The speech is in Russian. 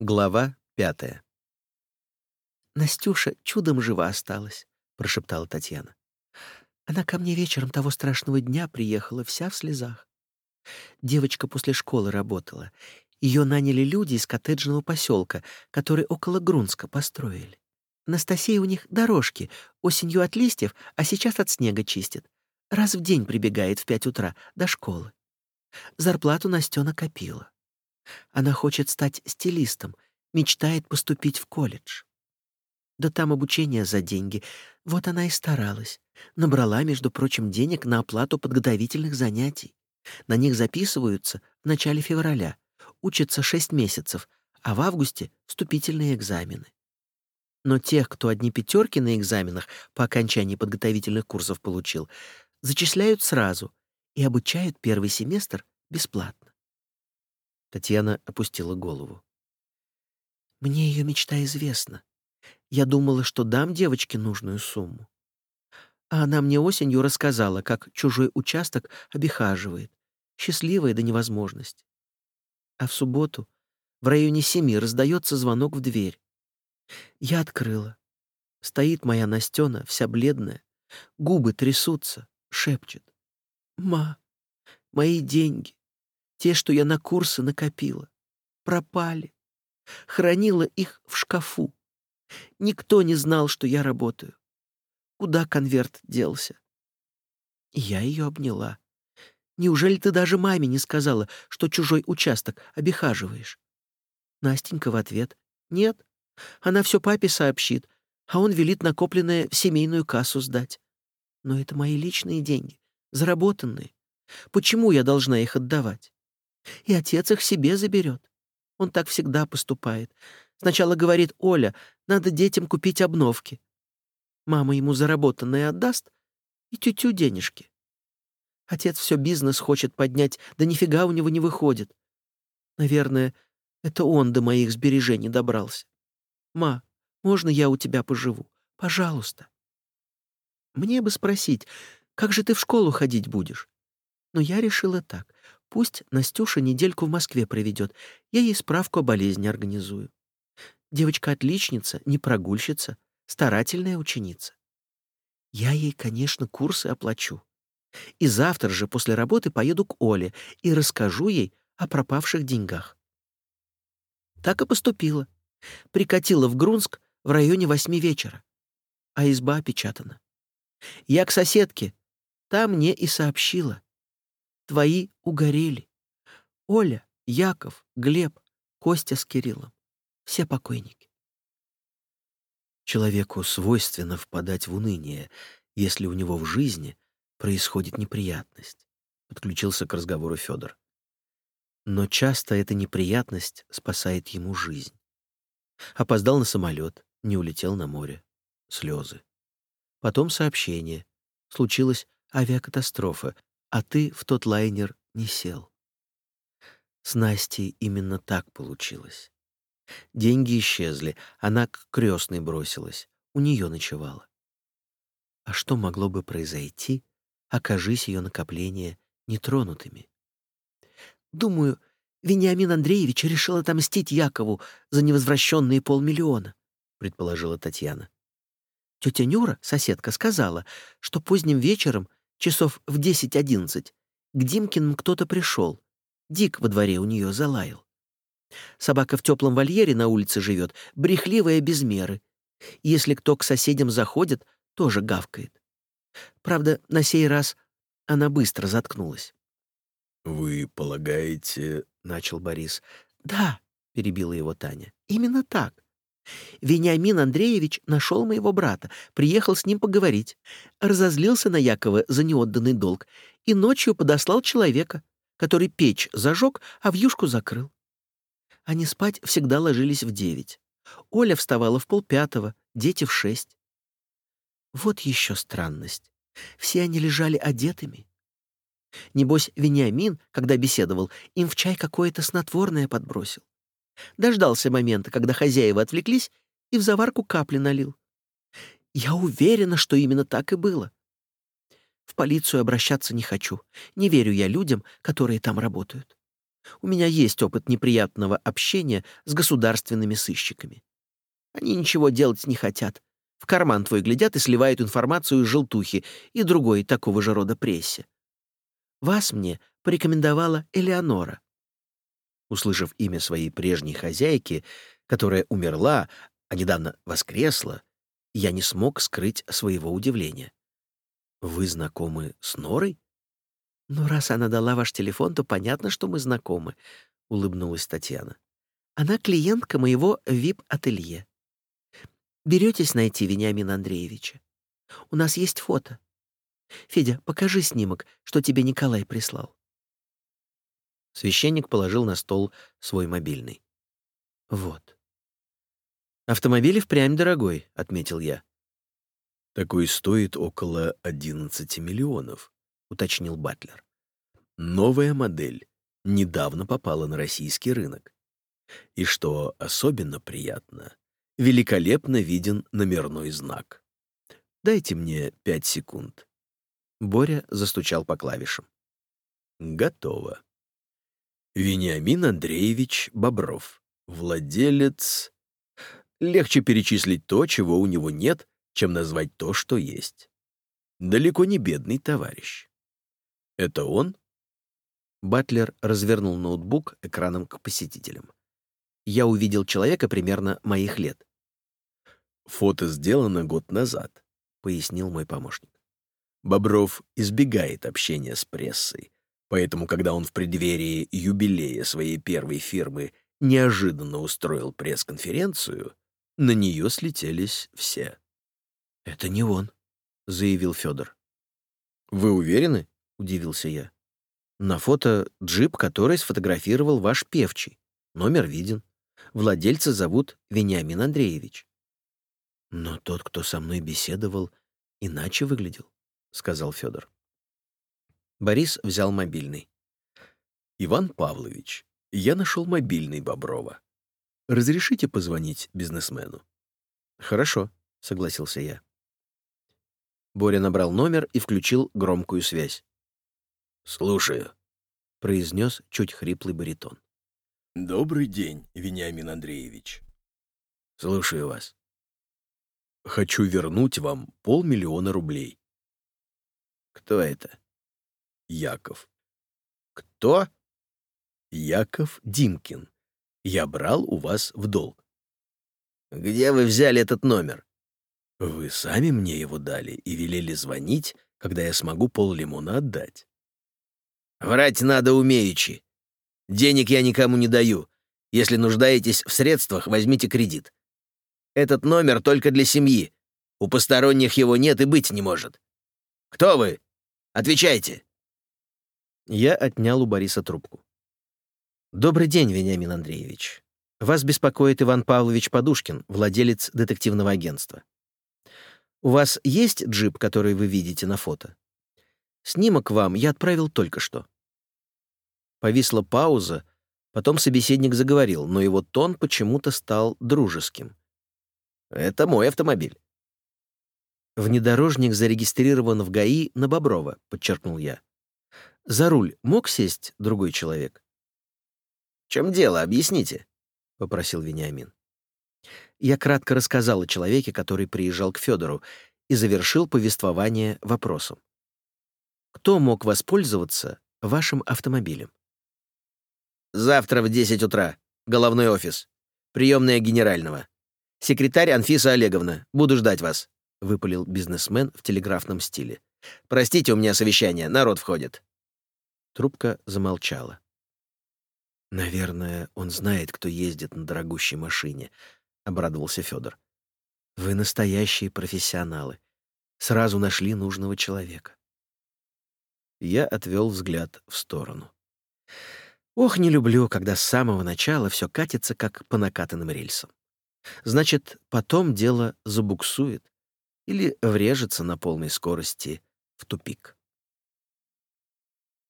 Глава пятая. «Настюша чудом жива осталась», — прошептала Татьяна. «Она ко мне вечером того страшного дня приехала, вся в слезах. Девочка после школы работала. Ее наняли люди из коттеджного поселка, который около Грунска построили. Анастасия у них дорожки, осенью от листьев, а сейчас от снега чистит. Раз в день прибегает в пять утра до школы. Зарплату Настена копила. Она хочет стать стилистом, мечтает поступить в колледж. Да там обучение за деньги. Вот она и старалась. Набрала, между прочим, денег на оплату подготовительных занятий. На них записываются в начале февраля. Учатся шесть месяцев, а в августе — вступительные экзамены. Но тех, кто одни пятерки на экзаменах по окончании подготовительных курсов получил, зачисляют сразу и обучают первый семестр бесплатно. Татьяна опустила голову. Мне ее мечта известна. Я думала, что дам девочке нужную сумму. А она мне осенью рассказала, как чужой участок обихаживает, счастливая до невозможности. А в субботу в районе семи раздается звонок в дверь. Я открыла. Стоит моя Настена, вся бледная, губы трясутся, шепчет. «Ма, мои деньги, те, что я на курсы накопила, пропали. Хранила их в шкафу. Никто не знал, что я работаю. Куда конверт делся? Я ее обняла. Неужели ты даже маме не сказала, что чужой участок обихаживаешь? Настенька в ответ. Нет. Она все папе сообщит, а он велит накопленное в семейную кассу сдать. Но это мои личные деньги, заработанные. Почему я должна их отдавать? И отец их себе заберет. Он так всегда поступает. Сначала говорит Оля, надо детям купить обновки. Мама ему заработанное отдаст и тютю денежки. Отец все бизнес хочет поднять, да нифига у него не выходит. Наверное, это он до моих сбережений добрался. Ма, можно я у тебя поживу? Пожалуйста. Мне бы спросить, как же ты в школу ходить будешь? Но я решила так. Пусть Настюша недельку в Москве проведет. Я ей справку о болезни организую. Девочка отличница, не прогульщица, старательная ученица. Я ей, конечно, курсы оплачу. И завтра же после работы поеду к Оле и расскажу ей о пропавших деньгах. Так и поступила. Прикатила в Грунск в районе восьми вечера. А изба опечатана. Я к соседке. Та мне и сообщила. Твои угорели. Оля, Яков, Глеб, Костя с Кириллом. Все покойники. Человеку свойственно впадать в уныние, если у него в жизни происходит неприятность, подключился к разговору Федор. Но часто эта неприятность спасает ему жизнь. Опоздал на самолет, не улетел на море. Слезы. Потом сообщение. Случилась авиакатастрофа, а ты в тот лайнер не сел. С Настей именно так получилось. Деньги исчезли, она к крестной бросилась, у нее ночевала. А что могло бы произойти, окажись ее накопления нетронутыми? Думаю, Вениамин Андреевич решил отомстить Якову за невозвращенные полмиллиона, предположила Татьяна. Тетя Нюра, соседка, сказала, что поздним вечером часов в десять-одиннадцать, к Димкиным кто-то пришел. Дик во дворе у нее залаял. Собака в теплом вольере на улице живет, брехливая без меры. Если кто к соседям заходит, тоже гавкает. Правда, на сей раз она быстро заткнулась. «Вы полагаете...» — начал Борис. «Да», — перебила его Таня, — «именно так. Вениамин Андреевич нашел моего брата, приехал с ним поговорить, разозлился на Якова за неотданный долг и ночью подослал человека, который печь зажег, а вьюшку закрыл. Они спать всегда ложились в девять. Оля вставала в полпятого, дети в шесть. Вот еще странность. Все они лежали одетыми. Небось, Вениамин, когда беседовал, им в чай какое-то снотворное подбросил. Дождался момента, когда хозяева отвлеклись, и в заварку капли налил. Я уверена, что именно так и было. В полицию обращаться не хочу. Не верю я людям, которые там работают. У меня есть опыт неприятного общения с государственными сыщиками. Они ничего делать не хотят. В карман твой глядят и сливают информацию из желтухи и другой такого же рода прессе. Вас мне порекомендовала Элеонора. Услышав имя своей прежней хозяйки, которая умерла, а недавно воскресла, я не смог скрыть своего удивления. «Вы знакомы с Норой?» «Ну, раз она дала ваш телефон, то понятно, что мы знакомы», — улыбнулась Татьяна. «Она клиентка моего вип-ателье. Беретесь найти Вениамина Андреевича? У нас есть фото. Федя, покажи снимок, что тебе Николай прислал». Священник положил на стол свой мобильный. «Вот». «Автомобиль впрямь дорогой», — отметил я. «Такой стоит около 11 миллионов», — уточнил Батлер. «Новая модель недавно попала на российский рынок. И что особенно приятно, великолепно виден номерной знак. Дайте мне пять секунд». Боря застучал по клавишам. «Готово». Вениамин Андреевич Бобров, владелец... Легче перечислить то, чего у него нет, чем назвать то, что есть. Далеко не бедный товарищ. Это он? Батлер развернул ноутбук экраном к посетителям. Я увидел человека примерно моих лет. «Фото сделано год назад», — пояснил мой помощник. Бобров избегает общения с прессой, поэтому, когда он в преддверии юбилея своей первой фирмы неожиданно устроил пресс-конференцию, на нее слетелись все. «Это не он», — заявил Федор. «Вы уверены?» — удивился я. «На фото джип, который сфотографировал ваш певчий. Номер виден. Владельца зовут Вениамин Андреевич». «Но тот, кто со мной беседовал, иначе выглядел», — сказал Федор. Борис взял мобильный. «Иван Павлович, я нашел мобильный Боброва. Разрешите позвонить бизнесмену?» «Хорошо», — согласился я. Боря набрал номер и включил громкую связь. «Слушаю», — произнес чуть хриплый баритон. «Добрый день, Вениамин Андреевич». «Слушаю вас». «Хочу вернуть вам полмиллиона рублей». «Кто это?» «Яков». «Кто?» «Яков Димкин. Я брал у вас в долг». «Где вы взяли этот номер?» Вы сами мне его дали и велели звонить, когда я смогу поллимона отдать. Врать надо умеючи. Денег я никому не даю. Если нуждаетесь в средствах, возьмите кредит. Этот номер только для семьи. У посторонних его нет и быть не может. Кто вы? Отвечайте. Я отнял у Бориса трубку. Добрый день, Вениамин Андреевич. Вас беспокоит Иван Павлович Подушкин, владелец детективного агентства. У вас есть джип, который вы видите на фото? Снимок вам я отправил только что». Повисла пауза, потом собеседник заговорил, но его тон почему-то стал дружеским. «Это мой автомобиль». «Внедорожник зарегистрирован в ГАИ на Боброва», — подчеркнул я. «За руль мог сесть другой человек?» «В чем дело? Объясните», — попросил Вениамин. Я кратко рассказал о человеке, который приезжал к Федору, и завершил повествование вопросом. Кто мог воспользоваться вашим автомобилем? Завтра в 10 утра. Головной офис. Приемная генерального. Секретарь Анфиса Олеговна. Буду ждать вас», — выпалил бизнесмен в телеграфном стиле. «Простите, у меня совещание. Народ входит». Трубка замолчала. Наверное, он знает, кто ездит на дорогущей машине, обрадовался Федор. Вы настоящие профессионалы. Сразу нашли нужного человека. Я отвел взгляд в сторону. Ох, не люблю, когда с самого начала все катится, как по накатанным рельсам. Значит, потом дело забуксует или врежется на полной скорости в тупик.